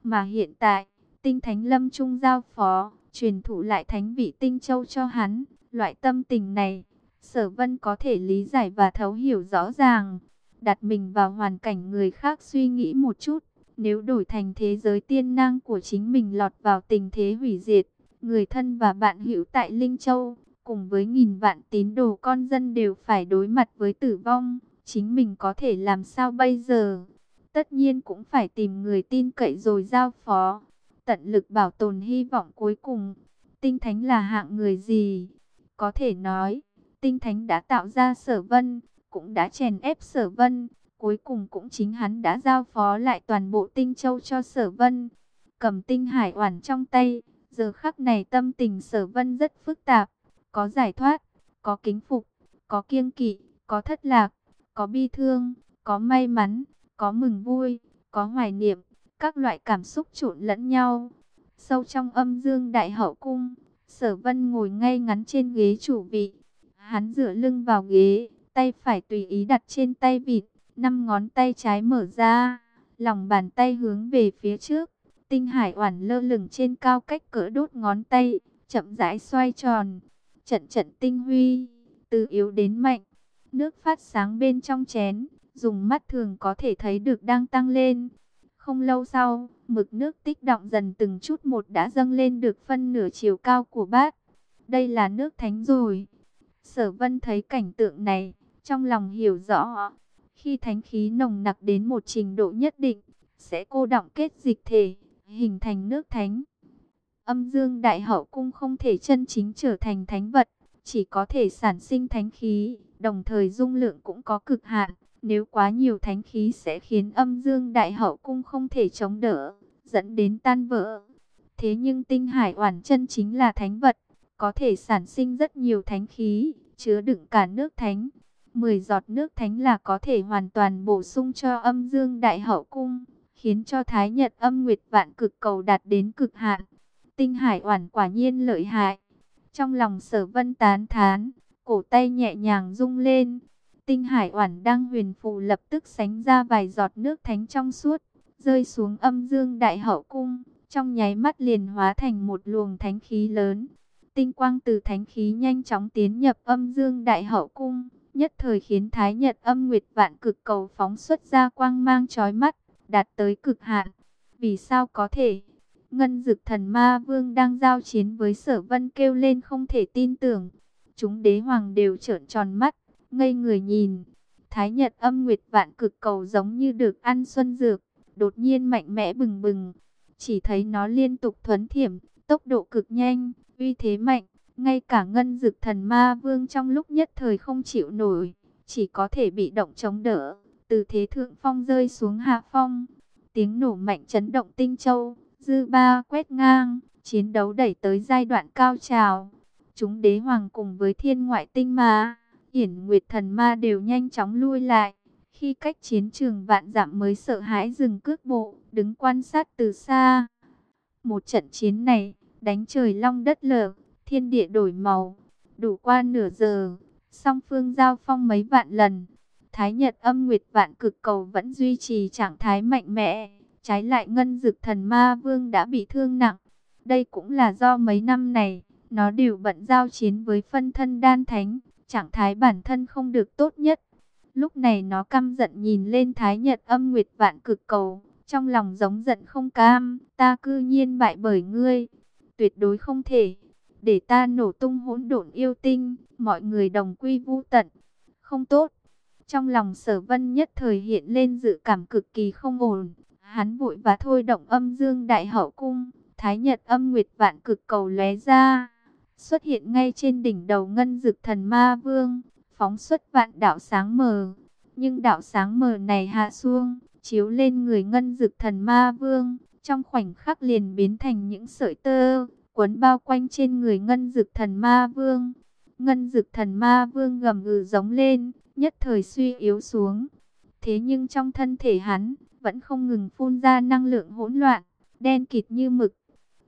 Mà hiện tại, tinh thánh lâm trung giao phó, truyền thụ lại thánh vị tinh châu cho hắn. Loại tâm tình này, sở vân có thể lý giải và thấu hiểu rõ ràng. Đặt mình vào hoàn cảnh người khác suy nghĩ một chút. Nếu đổi thành thế giới tiên năng của chính mình lọt vào tình thế hủy diệt, người thân và bạn hữu tại Linh Châu, cùng với nghìn vạn tín đồ con dân đều phải đối mặt với tử vong. Chính mình có thể làm sao bây giờ? tất nhiên cũng phải tìm người tin cậy rồi giao phó. Tận lực bảo tồn hy vọng cuối cùng. Tinh Thánh là hạng người gì? Có thể nói, Tinh Thánh đã tạo ra sở vân, cũng đã chèn ép sở vân. Cuối cùng cũng chính hắn đã giao phó lại toàn bộ tinh châu cho sở vân. Cầm tinh hải oản trong tay, giờ khắc này tâm tình sở vân rất phức tạp. Có giải thoát, có kính phục, có kiêng kỵ, có thất lạc, có bi thương, có may mắn, có mừng vui, có hoài niệm, các loại cảm xúc trộn lẫn nhau. Sâu trong âm dương đại hậu cung, sở vân ngồi ngay ngắn trên ghế chủ vị. Hắn dựa lưng vào ghế, tay phải tùy ý đặt trên tay vịt, năm ngón tay trái mở ra, lòng bàn tay hướng về phía trước. Tinh hải oản lơ lửng trên cao cách cỡ đốt ngón tay, chậm rãi xoay tròn. Trận trận tinh huy, từ yếu đến mạnh. Nước phát sáng bên trong chén, dùng mắt thường có thể thấy được đang tăng lên. Không lâu sau, mực nước tích động dần từng chút một đã dâng lên được phân nửa chiều cao của bát. Đây là nước thánh rồi. Sở vân thấy cảnh tượng này, trong lòng hiểu rõ. Khi thánh khí nồng nặc đến một trình độ nhất định, sẽ cô động kết dịch thể, hình thành nước thánh. Âm dương đại hậu cung không thể chân chính trở thành thánh vật, chỉ có thể sản sinh thánh khí, đồng thời dung lượng cũng có cực hạn. Nếu quá nhiều thánh khí sẽ khiến âm dương đại hậu cung không thể chống đỡ, dẫn đến tan vỡ. Thế nhưng tinh hải oản chân chính là thánh vật, có thể sản sinh rất nhiều thánh khí, chứa đựng cả nước thánh. 10 giọt nước thánh là có thể hoàn toàn bổ sung cho âm dương đại hậu cung, khiến cho thái nhật âm nguyệt vạn cực cầu đạt đến cực hạn. Tinh hải oản quả nhiên lợi hại. Trong lòng sở vân tán thán, cổ tay nhẹ nhàng rung lên. Tinh hải oản đang huyền phù lập tức sánh ra vài giọt nước thánh trong suốt, rơi xuống âm dương đại hậu cung, trong nháy mắt liền hóa thành một luồng thánh khí lớn. Tinh quang từ thánh khí nhanh chóng tiến nhập âm dương đại hậu cung, nhất thời khiến thái nhật âm nguyệt vạn cực cầu phóng xuất ra quang mang chói mắt, đạt tới cực hạn. Vì sao có thể? Ngân dực thần ma vương đang giao chiến với sở vân kêu lên không thể tin tưởng. Chúng đế hoàng đều trợn tròn mắt, ngây người nhìn. Thái Nhật âm nguyệt vạn cực cầu giống như được ăn xuân dược, đột nhiên mạnh mẽ bừng bừng. Chỉ thấy nó liên tục thuấn thiểm, tốc độ cực nhanh, uy thế mạnh. Ngay cả ngân dực thần ma vương trong lúc nhất thời không chịu nổi, chỉ có thể bị động chống đỡ. Từ thế thượng phong rơi xuống hạ phong, tiếng nổ mạnh chấn động tinh châu, dư ba quét ngang, chiến đấu đẩy tới giai đoạn cao trào. Chúng đế hoàng cùng với thiên ngoại tinh ma Hiển Nguyệt Thần Ma đều nhanh chóng lui lại. Khi cách chiến trường vạn dặm mới sợ hãi dừng cước bộ, đứng quan sát từ xa. Một trận chiến này, đánh trời long đất lở, thiên địa đổi màu, đủ qua nửa giờ, song phương giao phong mấy vạn lần. Thái Nhật âm nguyệt vạn cực cầu vẫn duy trì trạng thái mạnh mẽ, trái lại ngân dực thần ma vương đã bị thương nặng. Đây cũng là do mấy năm này, nó đều bận giao chiến với phân thân đan thánh, trạng thái bản thân không được tốt nhất. Lúc này nó căm giận nhìn lên Thái Nhật âm nguyệt vạn cực cầu, trong lòng giống giận không cam, ta cư nhiên bại bởi ngươi, tuyệt đối không thể, để ta nổ tung hỗn độn yêu tinh, mọi người đồng quy vu tận, không tốt. Trong lòng sở vân nhất thời hiện lên dự cảm cực kỳ không ổn, hắn vội và thôi động âm dương đại hậu cung, Thái Nhật âm nguyệt vạn cực cầu lóe ra xuất hiện ngay trên đỉnh đầu ngân dực thần ma vương, phóng xuất vạn đạo sáng mờ. Nhưng đạo sáng mờ này hạ xuống, chiếu lên người ngân dực thần ma vương, trong khoảnh khắc liền biến thành những sợi tơ, quấn bao quanh trên người ngân dực thần ma vương. Ngân dực thần ma vương gầm gừ giống lên, nhất thời suy yếu xuống. Thế nhưng trong thân thể hắn, vẫn không ngừng phun ra năng lượng hỗn loạn, đen kịt như mực.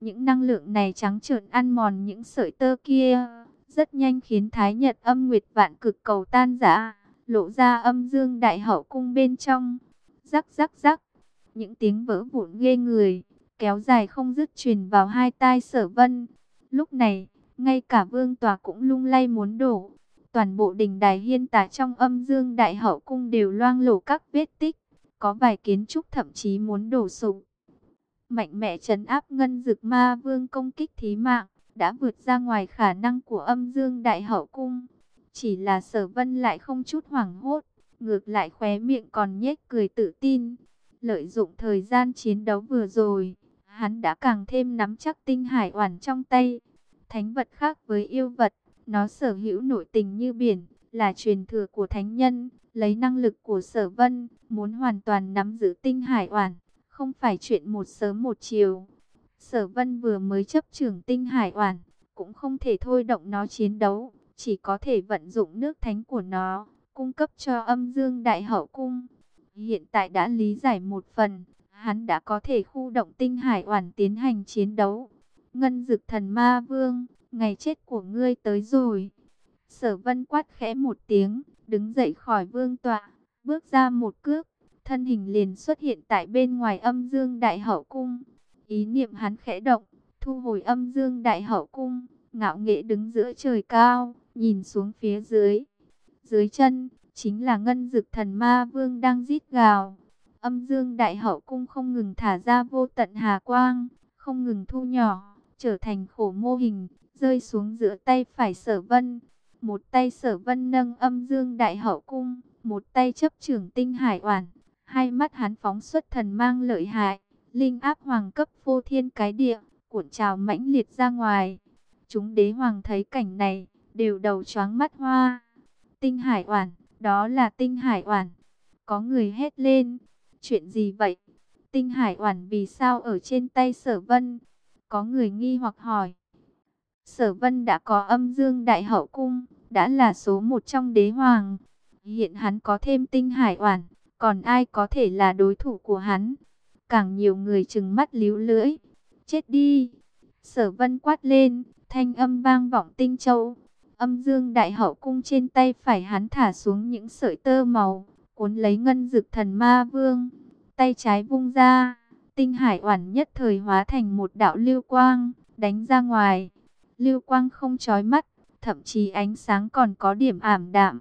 Những năng lượng này trắng trợn ăn mòn những sợi tơ kia, rất nhanh khiến Thái Nhật âm nguyệt vạn cực cầu tan rã, lộ ra âm dương đại hậu cung bên trong. Rắc rắc rắc, những tiếng vỡ vụn ghê người, kéo dài không dứt truyền vào hai tai sở vân. Lúc này, ngay cả vương tòa cũng lung lay muốn đổ. Toàn bộ đình đài hiên tả trong âm dương đại hậu cung đều loang lổ các vết tích. Có vài kiến trúc thậm chí muốn đổ sụp mạnh mẽ chấn áp ngân dực ma vương công kích thí mạng, đã vượt ra ngoài khả năng của âm dương đại hậu cung. Chỉ là sở vân lại không chút hoảng hốt, ngược lại khóe miệng còn nhếch cười tự tin. Lợi dụng thời gian chiến đấu vừa rồi, hắn đã càng thêm nắm chắc tinh hải oản trong tay. Thánh vật khác với yêu vật, nó sở hữu nội tình như biển, là truyền thừa của thánh nhân, lấy năng lực của sở vân, muốn hoàn toàn nắm giữ tinh hải oản không phải chuyện một sớm một chiều. Sở Vân vừa mới chấp trưởng tinh hải oản, cũng không thể thôi động nó chiến đấu, chỉ có thể vận dụng nước thánh của nó, cung cấp cho âm dương đại hậu cung. Hiện tại đã lý giải một phần, hắn đã có thể khu động tinh hải oản tiến hành chiến đấu. Ngân dực thần ma vương, ngày chết của ngươi tới rồi. Sở vân quát khẽ một tiếng, đứng dậy khỏi vương tọa, bước ra một cước thân hình liền xuất hiện tại bên ngoài âm dương đại hậu cung. Ý niệm hắn khẽ động, thu hồi âm dương đại hậu cung, ngạo nghệ đứng giữa trời cao, nhìn xuống phía dưới. Dưới chân, chính là ngân dực thần ma vương đang rít gào. Âm dương đại hậu cung không ngừng thả ra vô tận hà quang, không ngừng thu nhỏ, trở thành khổ mô hình, rơi xuống giữa tay phải sở vân. Một tay sở vân nâng âm dương đại hậu cung, một tay chấp trưởng tinh hải oản. Hai mắt hắn phóng xuất thần mang lợi hại, linh áp hoàng cấp vô thiên cái địa, cuộn trào mãnh liệt ra ngoài. Chúng đế hoàng thấy cảnh này, đều đầu choáng mắt hoa. Tinh hải oản, đó là tinh hải oản. Có người hét lên, chuyện gì vậy? Tinh hải oản vì sao ở trên tay sở vân? Có người nghi hoặc hỏi. Sở vân đã có âm dương đại hậu cung, đã là số một trong đế hoàng. Hiện hắn có thêm tinh hải oản, còn ai có thể là đối thủ của hắn? Càng nhiều người trừng mắt líu lưỡi. Chết đi! Sở vân quát lên, thanh âm vang vọng tinh châu. Âm dương đại hậu cung trên tay phải hắn thả xuống những sợi tơ màu, cuốn lấy ngân dực thần ma vương. Tay trái vung ra, tinh hải oản nhất thời hóa thành một đạo lưu quang, đánh ra ngoài. Lưu quang không chói mắt, thậm chí ánh sáng còn có điểm ảm đạm.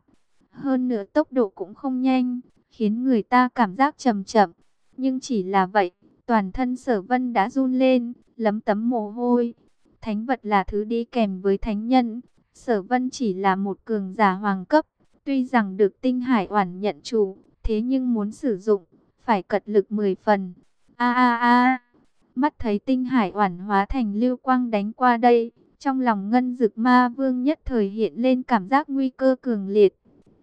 Hơn nữa tốc độ cũng không nhanh, khiến người ta cảm giác chậm chậm. Nhưng chỉ là vậy, toàn thân sở vân đã run lên, lấm tấm mồ hôi. Thánh vật là thứ đi kèm với thánh nhân. Sở vân chỉ là một cường giả hoàng cấp. Tuy rằng được tinh hải oản nhận chủ, thế nhưng muốn sử dụng, phải cật lực 10 phần. A a a, mắt thấy tinh hải oản hóa thành lưu quang đánh qua đây. Trong lòng ngân dực ma vương nhất thời hiện lên cảm giác nguy cơ cường liệt.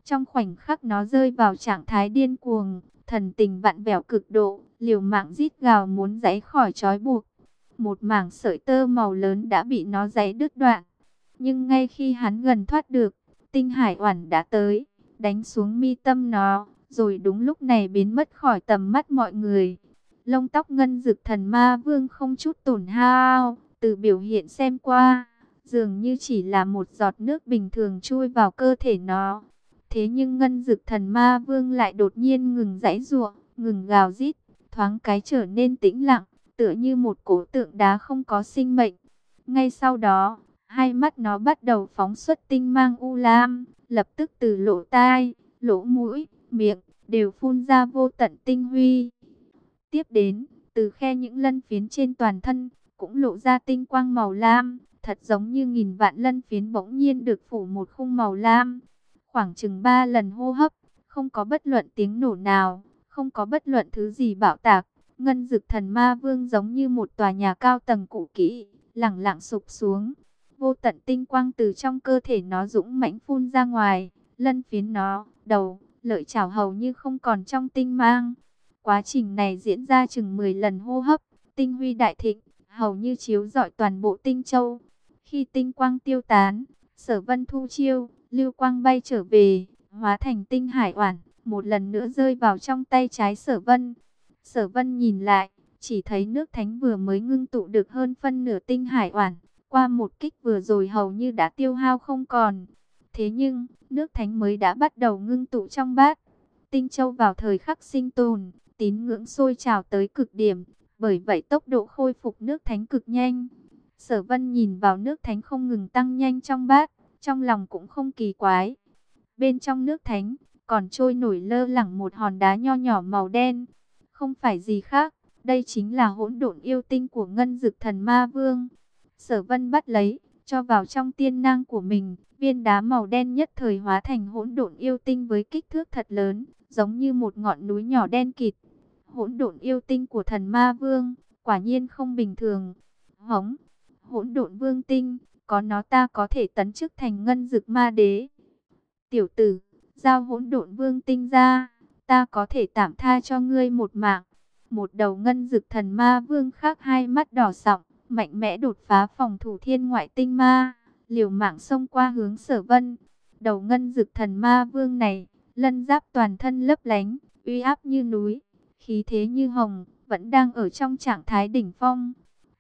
Trong khoảnh khắc nó rơi vào trạng thái điên cuồng, thần tình vặn vẹo cực độ, liều mạng rít gào muốn giãy khỏi trói buộc. Một mảng sợi tơ màu lớn đã bị nó giãy đứt đoạn. Nhưng ngay khi hắn gần thoát được, tinh hải oản đã tới, đánh xuống mi tâm nó, rồi đúng lúc này biến mất khỏi tầm mắt mọi người. Lông tóc ngân dực thần ma vương không chút tổn hao, từ biểu hiện xem qua, dường như chỉ là một giọt nước bình thường chui vào cơ thể nó. Thế nhưng ngân dực thần ma vương lại đột nhiên ngừng giãy giụa, ngừng gào rít, thoáng cái trở nên tĩnh lặng, tựa như một cổ tượng đá không có sinh mệnh. Ngay sau đó, hai mắt nó bắt đầu phóng xuất tinh mang u lam, lập tức từ lỗ tai, lỗ mũi, miệng, đều phun ra vô tận tinh huy. Tiếp đến, từ khe những lân phiến trên toàn thân, cũng lộ ra tinh quang màu lam, thật giống như nghìn vạn lân phiến bỗng nhiên được phủ một khung màu lam. Khoảng chừng ba lần hô hấp, không có bất luận tiếng nổ nào, không có bất luận thứ gì bạo tạc. Ngân dực thần ma vương giống như một tòa nhà cao tầng cũ kỹ, lẳng lặng sụp xuống. Vô tận tinh quang từ trong cơ thể nó dũng mãnh phun ra ngoài, lân phiến nó, đầu, lợi chảo hầu như không còn trong tinh mang. Quá trình này diễn ra chừng 10 lần hô hấp, tinh huy đại thịnh, hầu như chiếu rọi toàn bộ tinh châu. Khi tinh quang tiêu tán, sở vân thu chiêu, lưu quang bay trở về, hóa thành tinh hải oản, một lần nữa rơi vào trong tay trái sở vân. Sở vân nhìn lại, chỉ thấy nước thánh vừa mới ngưng tụ được hơn phân nửa tinh hải oản, qua một kích vừa rồi hầu như đã tiêu hao không còn. Thế nhưng, nước thánh mới đã bắt đầu ngưng tụ trong bát. Tinh châu vào thời khắc sinh tồn, tín ngưỡng sôi trào tới cực điểm, bởi vậy tốc độ khôi phục nước thánh cực nhanh. Sở vân nhìn vào nước thánh không ngừng tăng nhanh trong bát, trong lòng cũng không kỳ quái. Bên trong nước thánh, còn trôi nổi lơ lẳng một hòn đá nho nhỏ màu đen. Không phải gì khác, đây chính là hỗn độn yêu tinh của ngân dực thần ma vương. Sở vân bắt lấy, cho vào trong tiên nang của mình, viên đá màu đen nhất thời hóa thành hỗn độn yêu tinh với kích thước thật lớn, giống như một ngọn núi nhỏ đen kịt. Hỗn độn yêu tinh của thần ma vương, quả nhiên không bình thường. Hống, hỗn độn vương tinh, có nó ta có thể tấn chức thành ngân dực ma đế. Tiểu tử, giao hỗn độn vương tinh ra, ta có thể tạm tha cho ngươi một mạng. Một đầu ngân dực thần ma vương khác hai mắt đỏ sọng, mạnh mẽ đột phá phòng thủ thiên ngoại tinh ma, liều mạng xông qua hướng sở vân. Đầu ngân dực thần ma vương này, lân giáp toàn thân lấp lánh, uy áp như núi, khí thế như hồng, vẫn đang ở trong trạng thái đỉnh phong.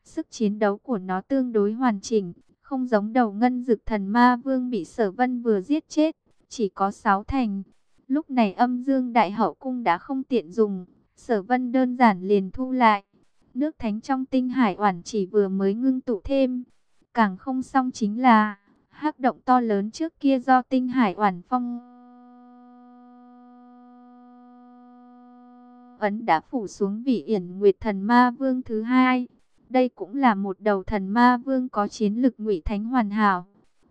Sức chiến đấu của nó tương đối hoàn chỉnh, không giống đầu ngân dực thần ma vương bị sở vân vừa giết chết, chỉ có sáu thành. Lúc này âm dương đại hậu cung đã không tiện dùng, sở vân đơn giản liền thu lại nước thánh trong tinh hải oản chỉ vừa mới ngưng tụ thêm. Càng không xong chính là, hắc động to lớn trước kia do tinh hải oản phong ấn đã phủ xuống vị yển nguyệt thần ma vương thứ hai. Đây cũng là một đầu thần ma vương có chiến lực ngụy thánh hoàn hảo.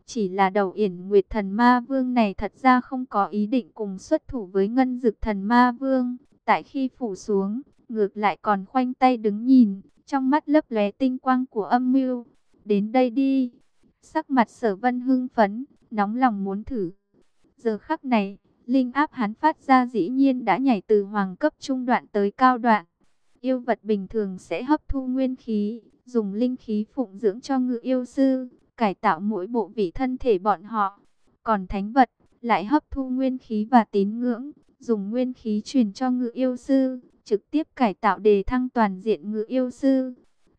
Chỉ là đầu yển nguyệt thần ma vương này thật ra không có ý định cùng xuất thủ với ngân dực thần ma vương. Tại khi phủ xuống, ngược lại còn khoanh tay đứng nhìn, trong mắt lấp lóe tinh quang của âm mưu. Đến đây đi. Sắc mặt sở vân hưng phấn, nóng lòng muốn thử. Giờ khắc này, linh áp hắn phát ra dĩ nhiên đã nhảy từ hoàng cấp trung đoạn tới cao đoạn. Yêu vật bình thường sẽ hấp thu nguyên khí, dùng linh khí phụng dưỡng cho ngự yêu sư, cải tạo mỗi bộ vị thân thể bọn họ. Còn thánh vật lại hấp thu nguyên khí và tín ngưỡng, dùng nguyên khí truyền cho ngự yêu sư, trực tiếp cải tạo đề thăng toàn diện ngự yêu sư.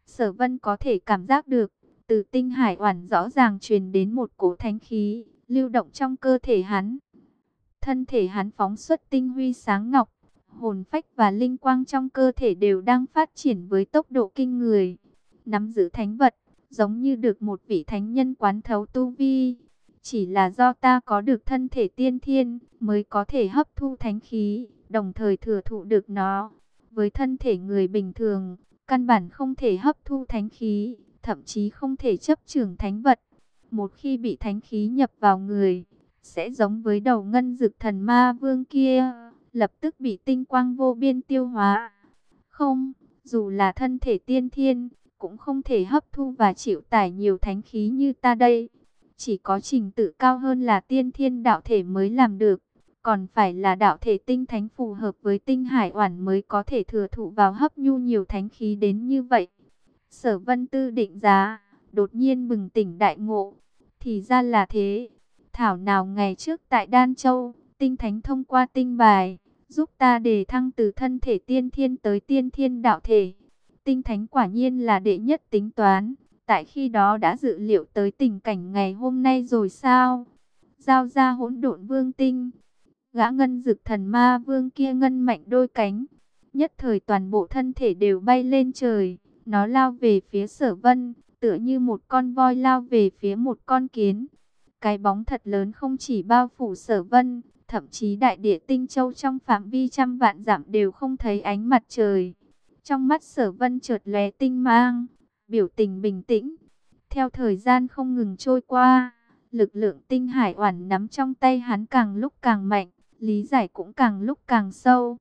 Sở vân có thể cảm giác được, từ tinh hải oản rõ ràng truyền đến một cổ thánh khí, lưu động trong cơ thể hắn. Thân thể hắn phóng xuất tinh huy sáng ngọc, hồn phách và linh quang trong cơ thể đều đang phát triển với tốc độ kinh người. Nắm giữ thánh vật, giống như được một vị thánh nhân quán thấu tu vi. Chỉ là do ta có được thân thể tiên thiên, mới có thể hấp thu thánh khí, đồng thời thừa thụ được nó. Với thân thể người bình thường, căn bản không thể hấp thu thánh khí, thậm chí không thể chấp trường thánh vật. Một khi bị thánh khí nhập vào người, sẽ giống với đầu ngân dực thần ma vương kia, lập tức bị tinh quang vô biên tiêu hóa. Không, dù là thân thể tiên thiên, cũng không thể hấp thu và chịu tải nhiều thánh khí như ta đây. Chỉ có trình tự cao hơn là tiên thiên đạo thể mới làm được, còn phải là đạo thể tinh thánh phù hợp với tinh hải oản mới có thể thừa thụ vào hấp nhu nhiều thánh khí đến như vậy. Sở vân tư định giá, đột nhiên bừng tỉnh đại ngộ, thì ra là thế. Thảo nào ngày trước tại Đan Châu, tinh thánh thông qua tinh bài, giúp ta đề thăng từ thân thể tiên thiên tới tiên thiên đạo thể. Tinh thánh quả nhiên là đệ nhất tính toán, tại khi đó đã dự liệu tới tình cảnh ngày hôm nay rồi sao? Giao ra hỗn độn vương tinh, gã ngân dực thần ma vương kia ngân mạnh đôi cánh, nhất thời toàn bộ thân thể đều bay lên trời, nó lao về phía sở vân, tựa như một con voi lao về phía một con kiến. Cái bóng thật lớn không chỉ bao phủ sở vân, thậm chí đại địa tinh châu trong phạm vi trăm vạn dặm đều không thấy ánh mặt trời. Trong mắt sở vân trượt lóe tinh mang, biểu tình bình tĩnh. Theo thời gian không ngừng trôi qua, lực lượng tinh hải oản nắm trong tay hắn càng lúc càng mạnh, lý giải cũng càng lúc càng sâu.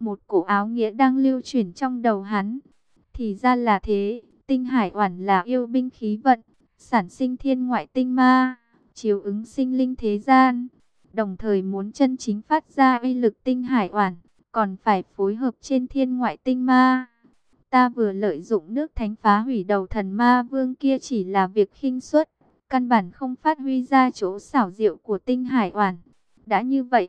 Một cổ áo nghĩa đang lưu chuyển trong đầu hắn. Thì ra là thế, tinh hải oản là yêu binh khí vận, sản sinh thiên ngoại tinh ma chiếu ứng sinh linh thế gian, đồng thời muốn chân chính phát ra uy lực tinh hải oản, còn phải phối hợp trên thiên ngoại tinh ma. Ta vừa lợi dụng nước thánh phá hủy đầu thần ma vương kia chỉ là việc khinh suất, căn bản không phát huy ra chỗ xảo diệu của tinh hải oản. Đã như vậy,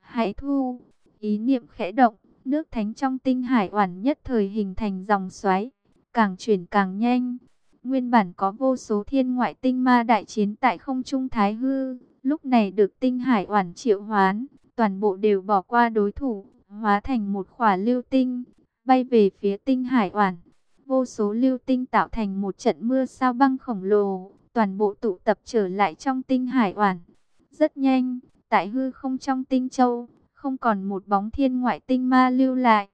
hãy thu, ý niệm khẽ động, nước thánh trong tinh hải oản nhất thời hình thành dòng xoáy, càng chuyển càng nhanh. Nguyên bản có vô số thiên ngoại tinh ma đại chiến tại không trung thái hư, lúc này được tinh hải oản triệu hoán, toàn bộ đều bỏ qua đối thủ, hóa thành một khỏa lưu tinh, bay về phía tinh hải oản. Vô số lưu tinh tạo thành một trận mưa sao băng khổng lồ, toàn bộ tụ tập trở lại trong tinh hải oản. Rất nhanh, tại hư không trong tinh châu, không còn một bóng thiên ngoại tinh ma lưu lại.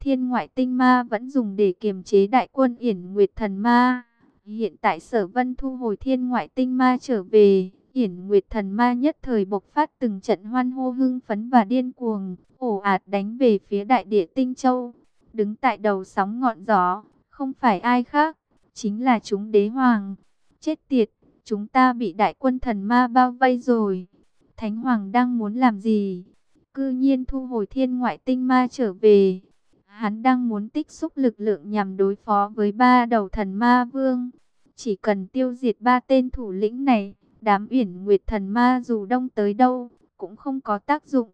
Thiên ngoại tinh ma vẫn dùng để kiềm chế đại quân yển nguyệt thần ma. Hiện tại sở vân thu hồi thiên ngoại tinh ma trở về, Yển Nguyệt thần ma nhất thời bộc phát từng trận hoan hô hưng phấn và điên cuồng, ồ ạt đánh về phía đại địa tinh châu. Đứng tại đầu sóng ngọn gió, không phải ai khác, chính là chúng đế hoàng. Chết tiệt, chúng ta bị đại quân thần ma bao vây rồi. Thánh hoàng đang muốn làm gì? Cư nhiên thu hồi thiên ngoại tinh ma trở về. Hắn đang muốn tích xúc lực lượng nhằm đối phó với ba đầu thần ma vương. Chỉ cần tiêu diệt ba tên thủ lĩnh này, đám uyển nguyệt thần ma dù đông tới đâu, cũng không có tác dụng.